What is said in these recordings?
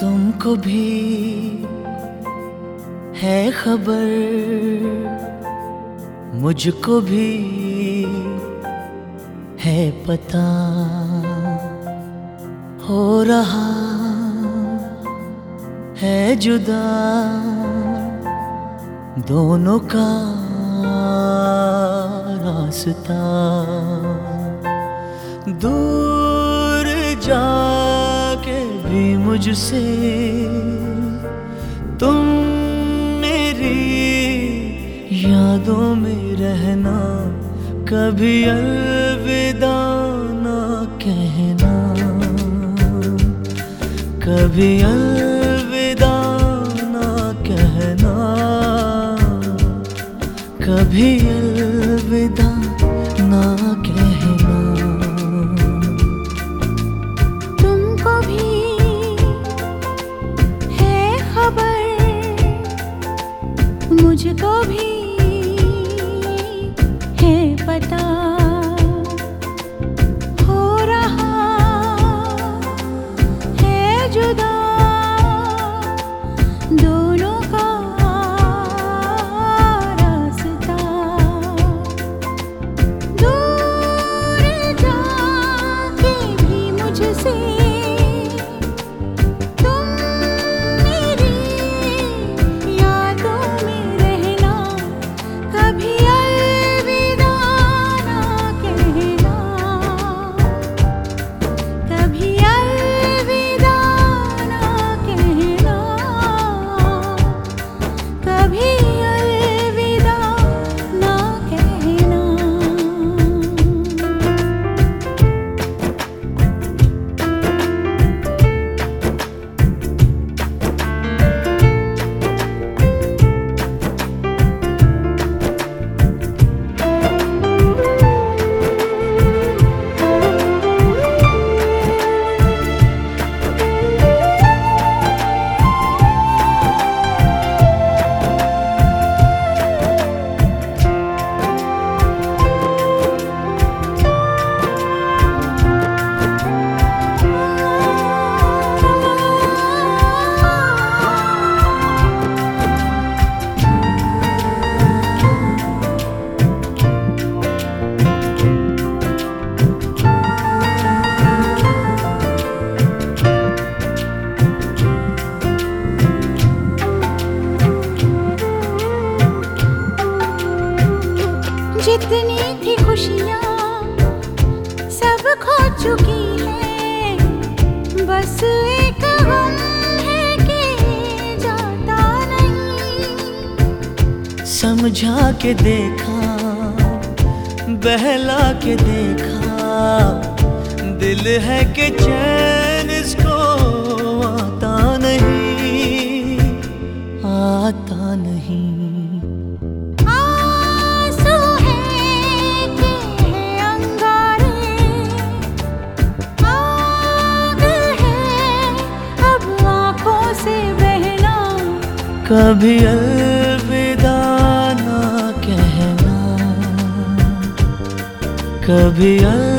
तुमको भी है खबर। मुझको भी है पता हो रहा है जुदा। दोनों का रास्ता दूर भी मुझसे, तुम मेरी यादों में रहना, कभी अलविदा ना कहना। कभी अलविदा ना कहना। कभी अलविदा ना कहना मुझको खुशियाँ सब खो चुकी है। बस एक गम है कि जाता नहीं। समझा के देखा, बहला के देखा। दिल है कि चैन इसको आता नहीं आता नहीं। कभी अलविदा ना कहना कभी अलविदा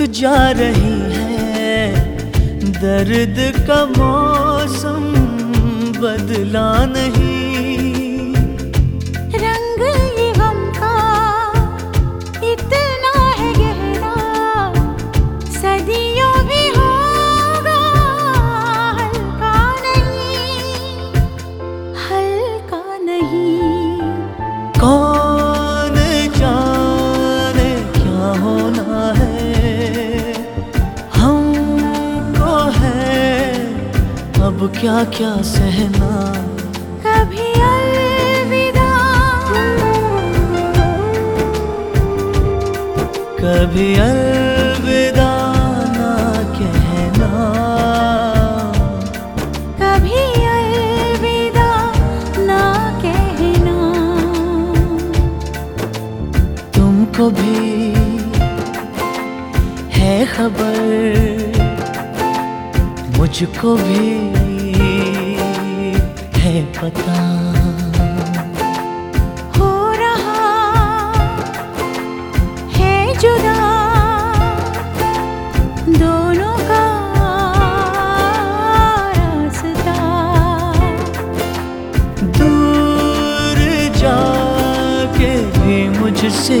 रुत जा रही है दर्द का मौसम बदला नहीं। क्या क्या सहना। कभी अलविदा। कभी अलविदा ना कहना। कभी अलविदा ना कहना। तुमको भी है खबर मुझको भी है पता। हो रहा है जुदा दोनों का रास्ता। दूर जाके भी मुझसे